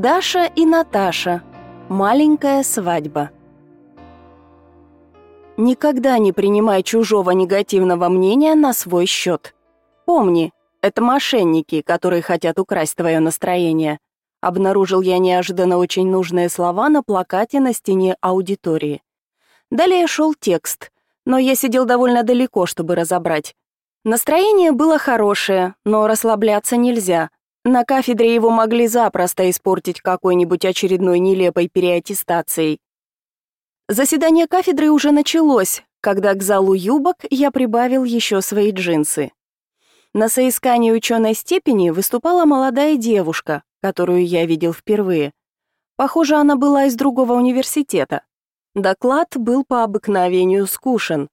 Даша и Наташа. Маленькая свадьба. Никогда не принимай чужого негативного мнения на свой счет. Помни, это мошенники, которые хотят украсть твое настроение. Обнаружил я неожиданно очень нужные слова на плакате на стене аудитории. Далее шел текст, но я сидел довольно далеко, чтобы разобрать. Настроение было хорошее, но расслабляться нельзя. На кафедре его могли запросто испортить какой-нибудь очередной нелепой переаттестацией. Заседание кафедры уже началось, когда к залу юбок я прибавил еще свои джинсы. На соискании ученой степени выступала молодая девушка, которую я видел впервые. Похоже, она была из другого университета. Доклад был по обыкновению скушен.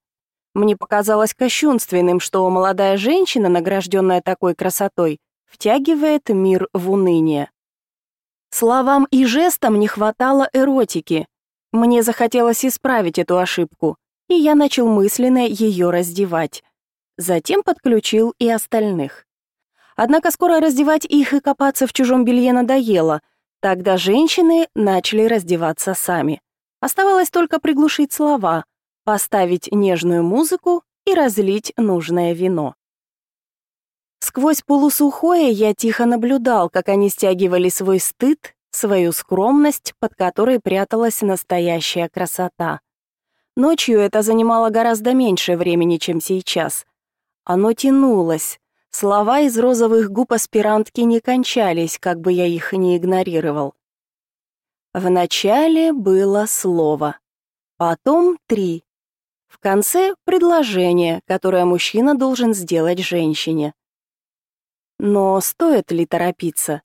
Мне показалось кощунственным, что молодая женщина, награжденная такой красотой, втягивает мир в уныние. Словам и жестам не хватало эротики. Мне захотелось исправить эту ошибку, и я начал мысленно ее раздевать. Затем подключил и остальных. Однако скоро раздевать их и копаться в чужом белье надоело. Тогда женщины начали раздеваться сами. Оставалось только приглушить слова, поставить нежную музыку и разлить нужное вино. Сквозь полусухое я тихо наблюдал, как они стягивали свой стыд, свою скромность, под которой пряталась настоящая красота. Ночью это занимало гораздо меньше времени, чем сейчас. Оно тянулось. Слова из розовых губ аспирантки не кончались, как бы я их ни игнорировал. Вначале было слово, потом три. В конце — предложение, которое мужчина должен сделать женщине. Но стоит ли торопиться?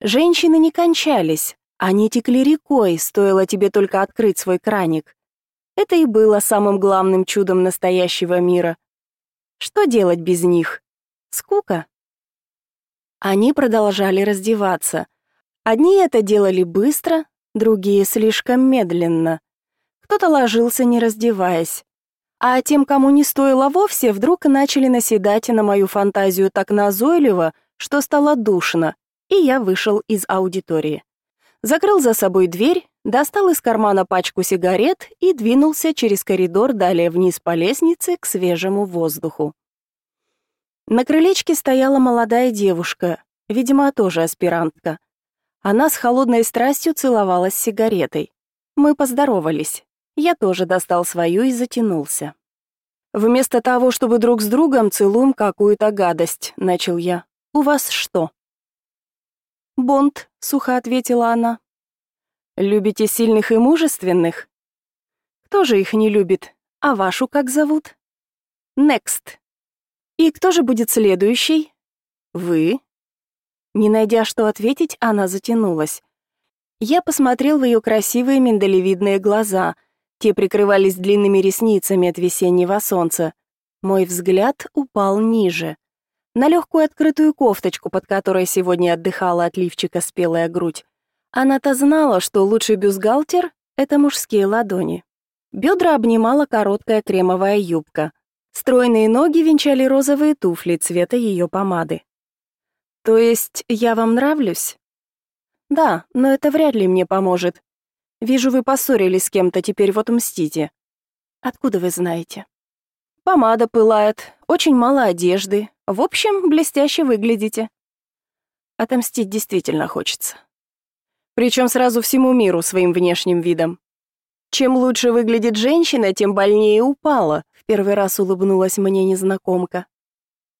Женщины не кончались, они текли рекой, стоило тебе только открыть свой краник. Это и было самым главным чудом настоящего мира. Что делать без них? Скука. Они продолжали раздеваться. Одни это делали быстро, другие слишком медленно. Кто-то ложился, не раздеваясь а тем, кому не стоило вовсе, вдруг начали наседать на мою фантазию так назойливо, что стало душно, и я вышел из аудитории. Закрыл за собой дверь, достал из кармана пачку сигарет и двинулся через коридор далее вниз по лестнице к свежему воздуху. На крылечке стояла молодая девушка, видимо, тоже аспирантка. Она с холодной страстью целовалась сигаретой. Мы поздоровались. Я тоже достал свою и затянулся. «Вместо того, чтобы друг с другом целуем какую-то гадость», — начал я. «У вас что?» «Бонд», — сухо ответила она. «Любите сильных и мужественных?» «Кто же их не любит? А вашу как зовут?» «Next». «И кто же будет следующий?» «Вы». Не найдя что ответить, она затянулась. Я посмотрел в ее красивые миндалевидные глаза — те прикрывались длинными ресницами от весеннего солнца. Мой взгляд упал ниже. На легкую открытую кофточку, под которой сегодня отдыхала от лифчика спелая грудь. Она-то знала, что лучший бюстгальтер — это мужские ладони. Бедра обнимала короткая кремовая юбка. Стройные ноги венчали розовые туфли цвета ее помады. «То есть я вам нравлюсь?» «Да, но это вряд ли мне поможет. Вижу, вы поссорились с кем-то, теперь вот мстите. Откуда вы знаете? Помада пылает, очень мало одежды. В общем, блестяще выглядите. Отомстить действительно хочется. Причем сразу всему миру своим внешним видом. Чем лучше выглядит женщина, тем больнее упала. В первый раз улыбнулась мне незнакомка.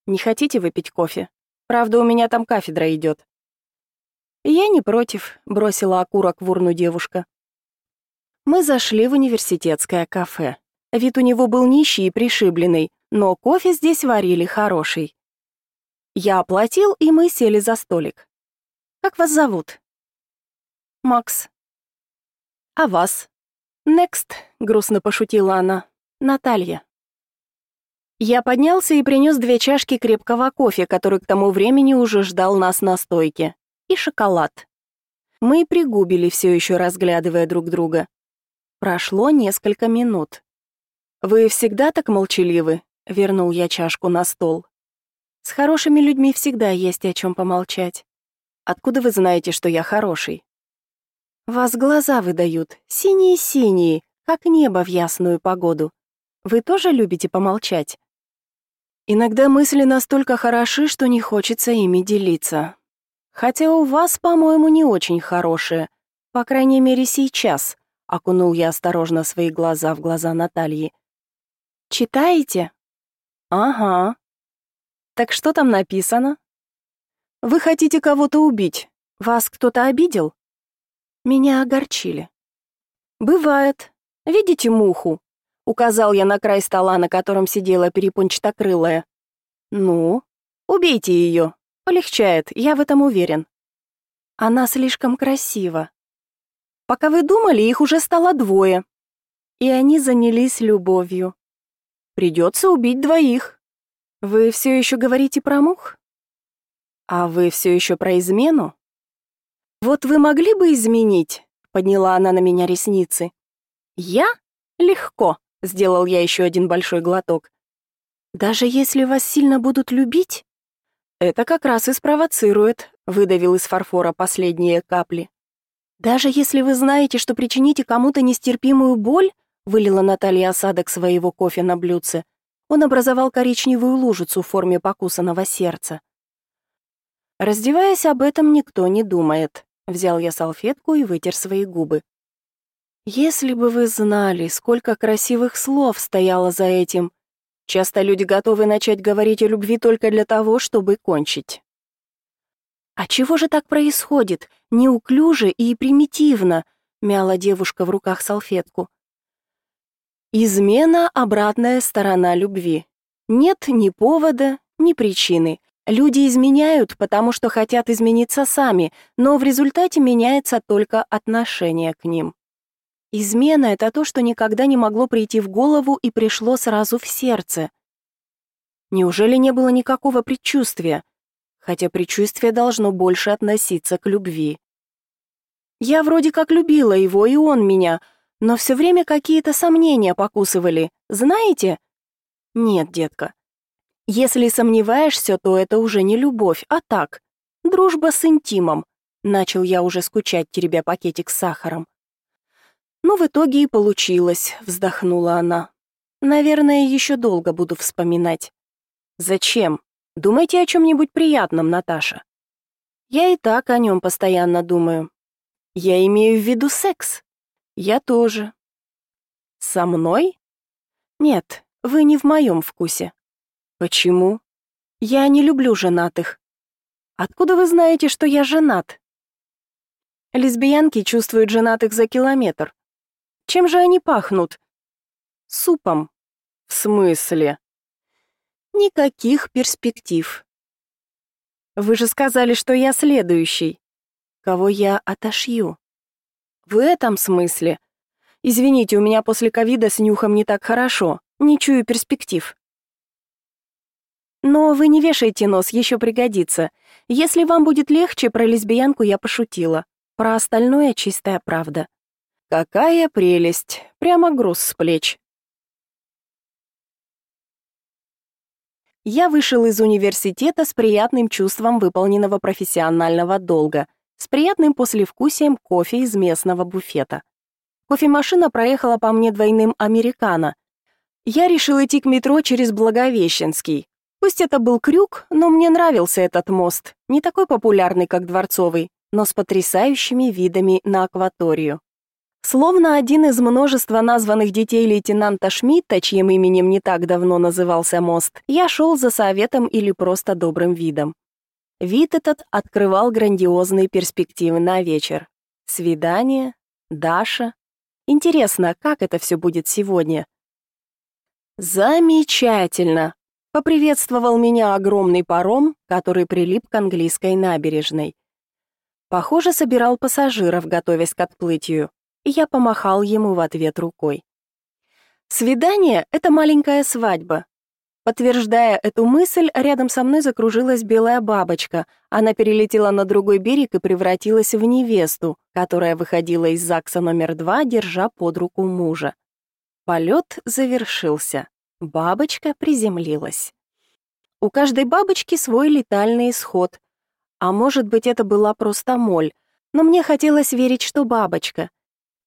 Не хотите выпить кофе? Правда, у меня там кафедра идет. Я не против, бросила окурок в урну девушка. Мы зашли в университетское кафе. Вид у него был нищий и пришибленный, но кофе здесь варили хороший. Я оплатил, и мы сели за столик. Как вас зовут? Макс. А вас? Next, грустно пошутила она. Наталья. Я поднялся и принес две чашки крепкого кофе, который к тому времени уже ждал нас на стойке, и шоколад. Мы пригубили все еще разглядывая друг друга. Прошло несколько минут. «Вы всегда так молчаливы?» — вернул я чашку на стол. «С хорошими людьми всегда есть о чем помолчать». Откуда вы знаете, что я хороший? Вас глаза выдают, синие-синие, как небо в ясную погоду. Вы тоже любите помолчать? Иногда мысли настолько хороши, что не хочется ими делиться. Хотя у вас, по-моему, не очень хорошие. По крайней мере, сейчас. Окунул я осторожно свои глаза в глаза Натальи. Читаете? Ага. Так что там написано? Вы хотите кого-то убить? Вас кто-то обидел? Меня огорчили. Бывает. Видите муху? Указал я на край стола, на котором сидела перепончатокрылая. Ну, убейте ее. Полегчает, я в этом уверен. Она слишком красива. Пока вы думали, их уже стало двое. И они занялись любовью. Придется убить двоих. Вы все еще говорите про мух? А вы все еще про измену? Вот вы могли бы изменить? Подняла она на меня ресницы. Я? Легко. Сделал я еще один большой глоток. Даже если вас сильно будут любить? Это как раз и спровоцирует, выдавил из фарфора последние капли. Даже если вы знаете, что причините кому-то нестерпимую боль, вылила Наталья осадок своего кофе на блюдце. Он образовал коричневую лужицу в форме покусанного сердца. Раздеваясь об этом, никто не думает. Взял я салфетку и вытер свои губы. Если бы вы знали, сколько красивых слов стояло за этим. Часто люди готовы начать говорить о любви только для того, чтобы кончить. А чего же так происходит? Неуклюже и примитивно, мяла девушка в руках салфетку. Измена — обратная сторона любви. Нет ни повода, ни причины. Люди изменяют, потому что хотят измениться сами, но в результате меняется только отношение к ним. Измена — это то, что никогда не могло прийти в голову и пришло сразу в сердце. Неужели не было никакого предчувствия? Хотя предчувствие должно больше относиться к любви. Я вроде как любила его, и он меня, но все время какие-то сомнения покусывали. Знаете? Нет, детка. Если сомневаешься, то это уже не любовь, а так, дружба с интимом. Начал я уже скучать, теребя пакетик с сахаром. Ну, в итоге и получилось, вздохнула она. Наверное, еще долго буду вспоминать. Зачем? Думайте о чем-нибудь приятном, Наташа. Я и так о нем постоянно думаю. Я имею в виду секс. Я тоже. Со мной? Нет, вы не в моем вкусе. Почему? Я не люблю женатых. Откуда вы знаете, что я женат? Лесбиянки чувствуют женатых за километр. Чем же они пахнут? Супом. В смысле? Никаких перспектив. Вы же сказали, что я следующий. Кого я отошью? В этом смысле. Извините, у меня после ковида с нюхом не так хорошо. Не чую перспектив. Но вы не вешайте нос, еще пригодится. Если вам будет легче, про лесбиянку я пошутила. Про остальное чистая правда. Какая прелесть! Прямо груз с плеч. Я вышел из университета с приятным чувством выполненного профессионального долга, с приятным послевкусием кофе из местного буфета. Кофемашина проехала по мне двойным американо. Я решил идти к метро через Благовещенский. Пусть это был крюк, но мне нравился этот мост, не такой популярный, как Дворцовый, но с потрясающими видами на акваторию. Словно один из множества названных детей лейтенанта Шмидта, чьим именем не так давно назывался мост, я шел за советом или просто добрым видом. Вид этот открывал грандиозные перспективы на вечер. Свидание, Даша. Интересно, как это все будет сегодня? Замечательно! Поприветствовал меня огромный паром, который прилип к английской набережной. Похоже, собирал пассажиров, готовясь к отплытию я помахал ему в ответ рукой. Свидание — это маленькая свадьба. Подтверждая эту мысль, рядом со мной закружилась белая бабочка. Она перелетела на другой берег и превратилась в невесту, которая выходила из ЗАГСа номер два, держа под руку мужа. Полет завершился. Бабочка приземлилась. У каждой бабочки свой летальный исход. А может быть, это была просто моль, но мне хотелось верить, что бабочка.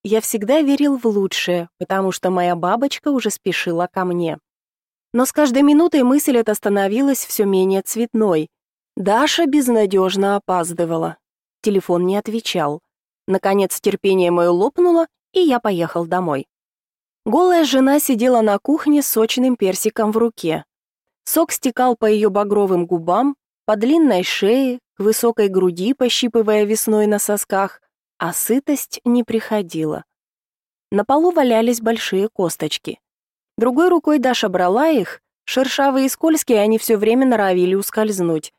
Я всегда верил в лучшее, потому что моя бабочка уже спешила ко мне. Но с каждой минутой мысль эта становилась все менее цветной. Даша безнадежно опаздывала. Телефон не отвечал. Наконец терпение мое лопнуло, и я поехал домой. Голая жена сидела на кухне с сочным персиком в руке. Сок стекал по ее багровым губам, по длинной шее, к высокой груди, пощипывая весной на сосках, а сытость не приходила. На полу валялись большие косточки. Другой рукой Даша брала их, шершавые и скользкие, они все время норовили ускользнуть.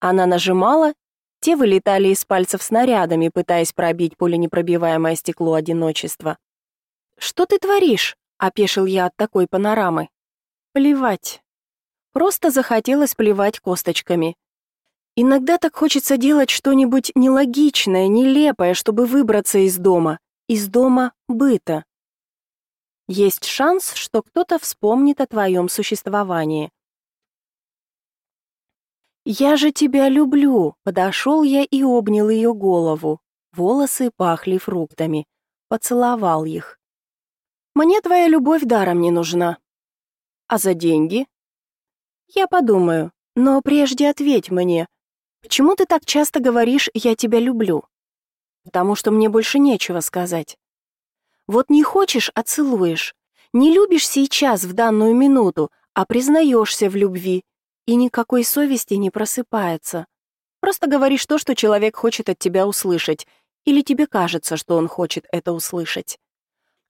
Она нажимала, те вылетали из пальцев снарядами, пытаясь пробить пуленепробиваемое стекло одиночества. «Что ты творишь?» — опешил я от такой панорамы. «Плевать. Просто захотелось плевать косточками. Иногда так хочется делать что-нибудь нелогичное, нелепое, чтобы выбраться из дома, из дома быта. Есть шанс, что кто-то вспомнит о твоем существовании. «Я же тебя люблю!» Подошел я и обнял ее голову. Волосы пахли фруктами. Поцеловал их. «Мне твоя любовь даром не нужна». «А за деньги?» «Я подумаю, но прежде ответь мне, почему ты так часто говоришь «я тебя люблю»?» «Потому что мне больше нечего сказать». Вот не хочешь, а целуешь. Не любишь сейчас, в данную минуту, а признаешься в любви. И никакой совести не просыпается. Просто говоришь то, что человек хочет от тебя услышать. Или тебе кажется, что он хочет это услышать.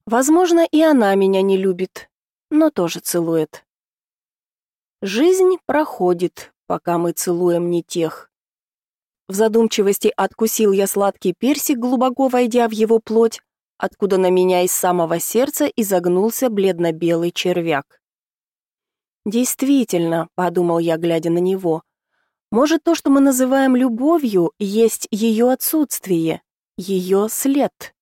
Возможно, и она меня не любит, но тоже целует. Жизнь проходит, пока мы целуем не тех. В задумчивости откусил я сладкий персик, глубоко войдя в его плоть, откуда на меня из самого сердца изогнулся бледно-белый червяк. «Действительно», — подумал я, глядя на него, «может, то, что мы называем любовью, есть ее отсутствие, ее след».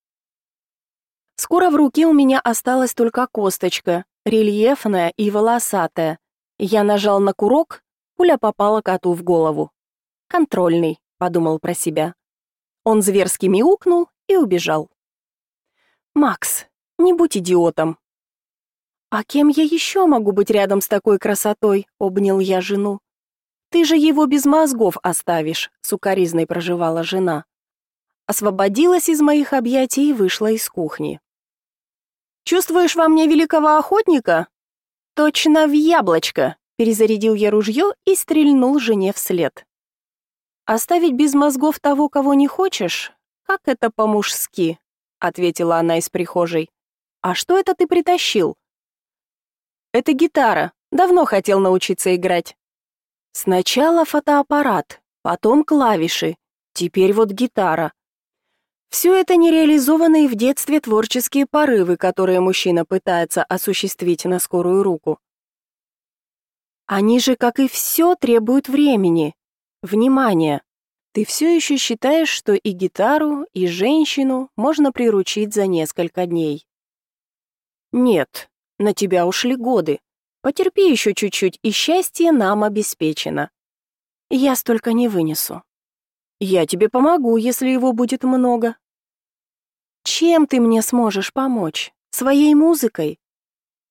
Скоро в руке у меня осталась только косточка, рельефная и волосатая. Я нажал на курок, пуля попала коту в голову. «Контрольный», — подумал про себя. Он зверски мяукнул и убежал. «Макс, не будь идиотом!» «А кем я еще могу быть рядом с такой красотой?» — обнял я жену. «Ты же его без мозгов оставишь», — сукоризной проживала жена. Освободилась из моих объятий и вышла из кухни. «Чувствуешь во мне великого охотника?» «Точно в яблочко!» — перезарядил я ружье и стрельнул жене вслед. «Оставить без мозгов того, кого не хочешь? Как это по-мужски?» ответила она из прихожей. А что это ты притащил? Это гитара. Давно хотел научиться играть. Сначала фотоаппарат, потом клавиши, теперь вот гитара. Все это нереализованные в детстве творческие порывы, которые мужчина пытается осуществить на скорую руку. Они же, как и все, требуют времени, внимания. Ты все еще считаешь, что и гитару, и женщину можно приручить за несколько дней? Нет, на тебя ушли годы. Потерпи еще чуть-чуть, и счастье нам обеспечено. Я столько не вынесу. Я тебе помогу, если его будет много. Чем ты мне сможешь помочь? Своей музыкой?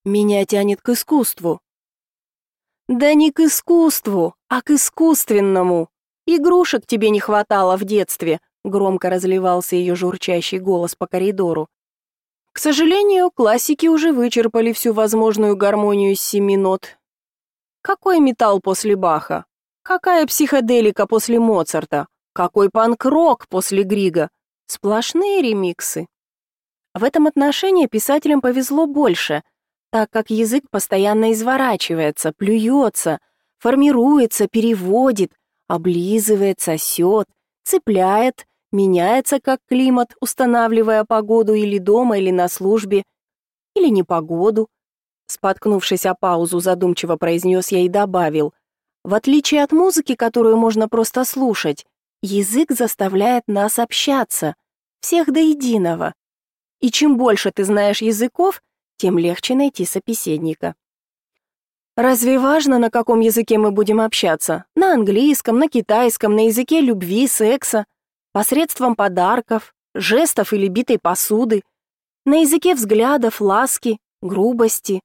Меня тянет к искусству. Да не к искусству, а к искусственному. Игрушек тебе не хватало в детстве, громко разливался ее журчащий голос по коридору. К сожалению, классики уже вычерпали всю возможную гармонию из семи нот. Какой металл после Баха? Какая психоделика после Моцарта? Какой панк-рок после Грига? Сплошные ремиксы. В этом отношении писателям повезло больше, так как язык постоянно изворачивается, плюется, формируется, переводит, облизывает, сосет, цепляет, меняется как климат, устанавливая погоду или дома, или на службе, или непогоду. Споткнувшись о паузу, задумчиво произнес я и добавил, в отличие от музыки, которую можно просто слушать, язык заставляет нас общаться, всех до единого. И чем больше ты знаешь языков, тем легче найти собеседника. Разве важно, на каком языке мы будем общаться? На английском, на китайском, на языке любви, секса, посредством подарков, жестов или битой посуды, на языке взглядов, ласки, грубости.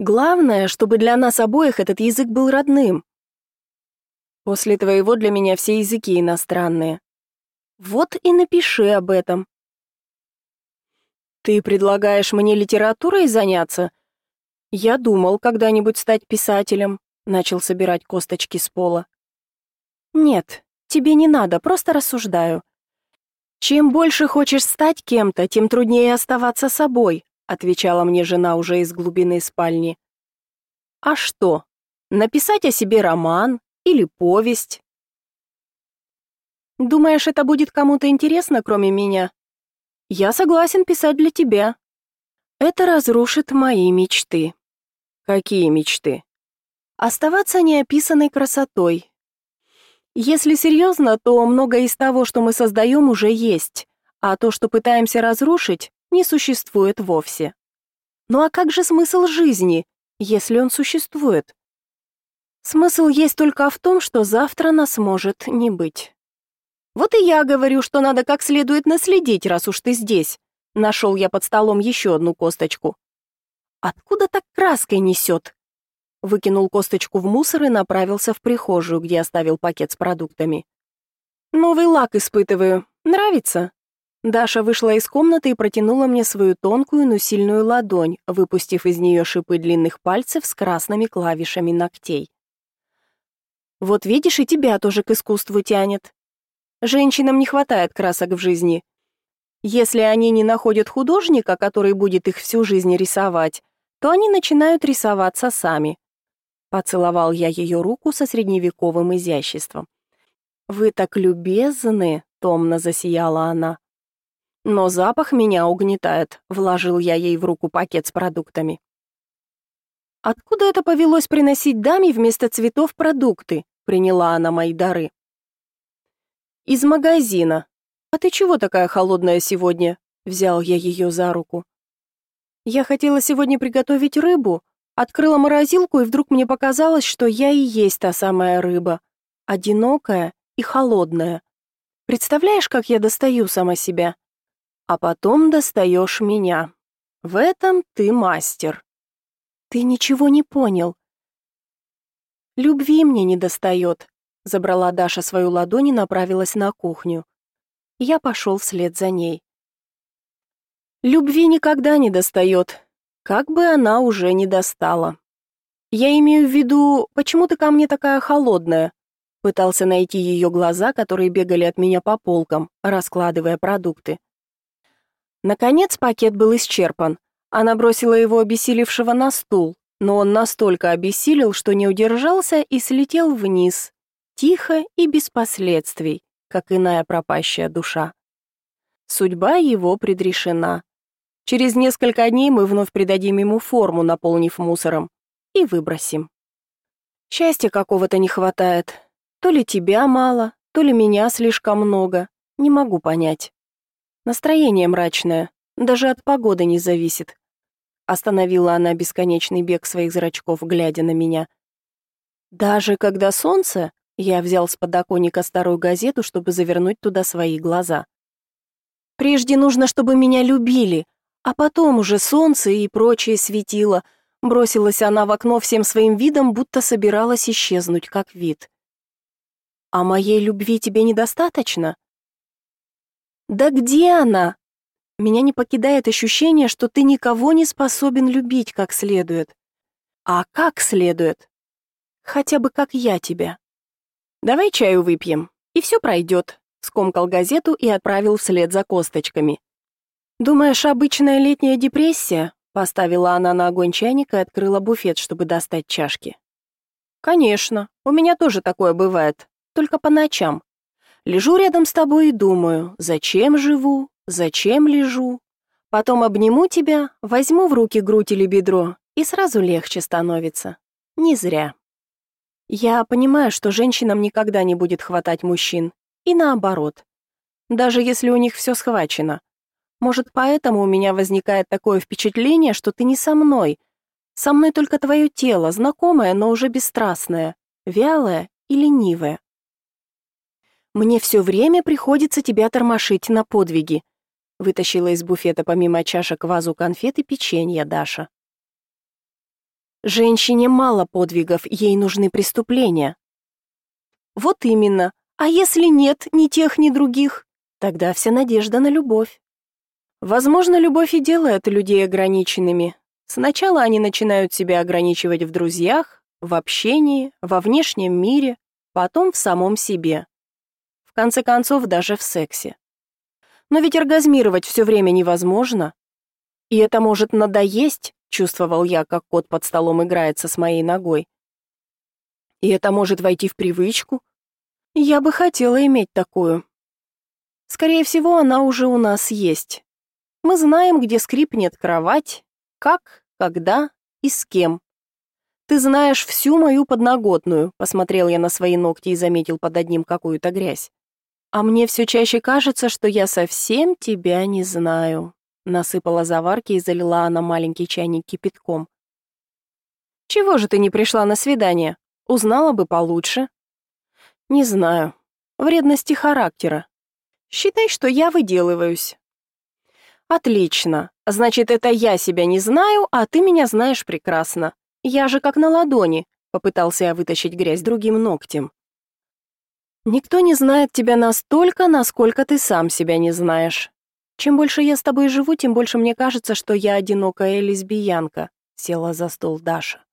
Главное, чтобы для нас обоих этот язык был родным. После твоего для меня все языки иностранные. Вот и напиши об этом. Ты предлагаешь мне литературой заняться? Я думал когда-нибудь стать писателем, начал собирать косточки с пола. Нет, тебе не надо, просто рассуждаю. Чем больше хочешь стать кем-то, тем труднее оставаться собой, отвечала мне жена уже из глубины спальни. А что? Написать о себе роман или повесть? Думаешь, это будет кому-то интересно, кроме меня? Я согласен писать для тебя. Это разрушит мои мечты. Какие мечты? Оставаться неописанной красотой. Если серьезно, то многое из того, что мы создаем, уже есть, а то, что пытаемся разрушить, не существует вовсе. Ну а как же смысл жизни, если он существует? Смысл есть только в том, что завтра нас может не быть. Вот и я говорю, что надо как следует наследить, раз уж ты здесь. Нашел я под столом еще одну косточку. Откуда так краской несет? Выкинул косточку в мусор и направился в прихожую, где оставил пакет с продуктами. Новый лак испытываю. Нравится? Даша вышла из комнаты и протянула мне свою тонкую, но сильную ладонь, выпустив из нее шипы длинных пальцев с красными клавишами ногтей. Вот видишь, и тебя тоже к искусству тянет. Женщинам не хватает красок в жизни. Если они не находят художника, который будет их всю жизнь рисовать, то они начинают рисоваться сами. Поцеловал я ее руку со средневековым изяществом. Вы так любезны, томно засияла она. Но запах меня угнетает, вложил я ей в руку пакет с продуктами. Откуда это повелось приносить даме вместо цветов продукты? Приняла она мои дары. Из магазина. А ты чего такая холодная сегодня? Взял я ее за руку. Я хотела сегодня приготовить рыбу, открыла морозилку, и вдруг мне показалось, что я и есть та самая рыба, одинокая и холодная. Представляешь, как я достаю сама себя? А потом достаешь меня. В этом ты мастер. Ты ничего не понял. Любви мне не достает, Забрала Даша свою ладонь и направилась на кухню. Я пошел вслед за ней. Любви никогда не достает, как бы она уже не достала. Я имею в виду, почему ты ко мне такая холодная? Пытался найти ее глаза, которые бегали от меня по полкам, раскладывая продукты. Наконец пакет был исчерпан. Она бросила его обессилевшего на стул, но он настолько обессилел, что не удержался и слетел вниз, Тихо и без последствий, как иная пропащая душа. Судьба его предрешена. Через несколько дней мы вновь придадим ему форму, наполнив мусором, и выбросим. Счастья какого-то не хватает. То ли тебя мало, то ли меня слишком много. Не могу понять. Настроение мрачное, даже от погоды не зависит. Остановила она бесконечный бег своих зрачков, глядя на меня. Даже когда солнце, я взял с подоконника старую газету, чтобы завернуть туда свои глаза. Прежде нужно, чтобы меня любили, а потом уже солнце и прочее светило. Бросилась она в окно всем своим видом, будто собиралась исчезнуть как вид. А моей любви тебе недостаточно? Да где она? Меня не покидает ощущение, что ты никого не способен любить как следует. А как следует? Хотя бы как я тебя. «Давай чаю выпьем, и все пройдет», — скомкал газету и отправил вслед за косточками. «Думаешь, обычная летняя депрессия?» Поставила она на огонь чайник и открыла буфет, чтобы достать чашки. «Конечно, у меня тоже такое бывает, только по ночам. Лежу рядом с тобой и думаю, зачем живу, зачем лежу. Потом обниму тебя, возьму в руки грудь или бедро, и сразу легче становится. Не зря». Я понимаю, что женщинам никогда не будет хватать мужчин, и наоборот. Даже если у них все схвачено. Может, поэтому у меня возникает такое впечатление, что ты не со мной, Со мной только твое тело, знакомое, но уже бесстрастное, вялое и ленивое. Мне все время приходится тебя тормошить на подвиги. Вытащила из буфета помимо чашек вазу конфет и печенья Даша. Женщине мало подвигов, ей нужны преступления. Вот именно. А если нет ни тех, ни других, тогда вся надежда на любовь. Возможно, любовь и делает людей ограниченными. Сначала они начинают себя ограничивать в друзьях, в общении, во внешнем мире, потом в самом себе. В конце концов, даже в сексе. Но ведь оргазмировать все время невозможно. И это может надоесть, чувствовал я, как кот под столом играется с моей ногой. И это может войти в привычку. Я бы хотела иметь такую. Скорее всего, она уже у нас есть. Мы знаем, где скрипнет кровать, как, когда и с кем. Ты знаешь всю мою подноготную, посмотрел я на свои ногти и заметил под одним какую-то грязь. А мне все чаще кажется, что я совсем тебя не знаю. Насыпала заварки и залила она маленький чайник кипятком. Чего же ты не пришла на свидание? Узнала бы получше. Не знаю. Вредности характера. Считай, что я выделываюсь. Отлично. Значит, это я себя не знаю, а ты меня знаешь прекрасно. Я же как на ладони, попытался я вытащить грязь другим ногтем. Никто не знает тебя настолько, насколько ты сам себя не знаешь. Чем больше я с тобой живу, тем больше мне кажется, что я одинокая лесбиянка, села за стол Даша.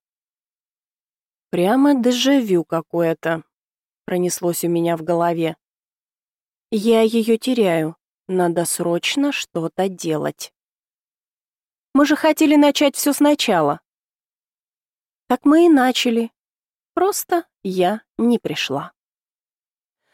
Прямо дежавю какое-то пронеслось у меня в голове. Я ее теряю. Надо срочно что-то делать. Мы же хотели начать все сначала. Так мы и начали. Просто я не пришла.